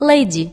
Lady.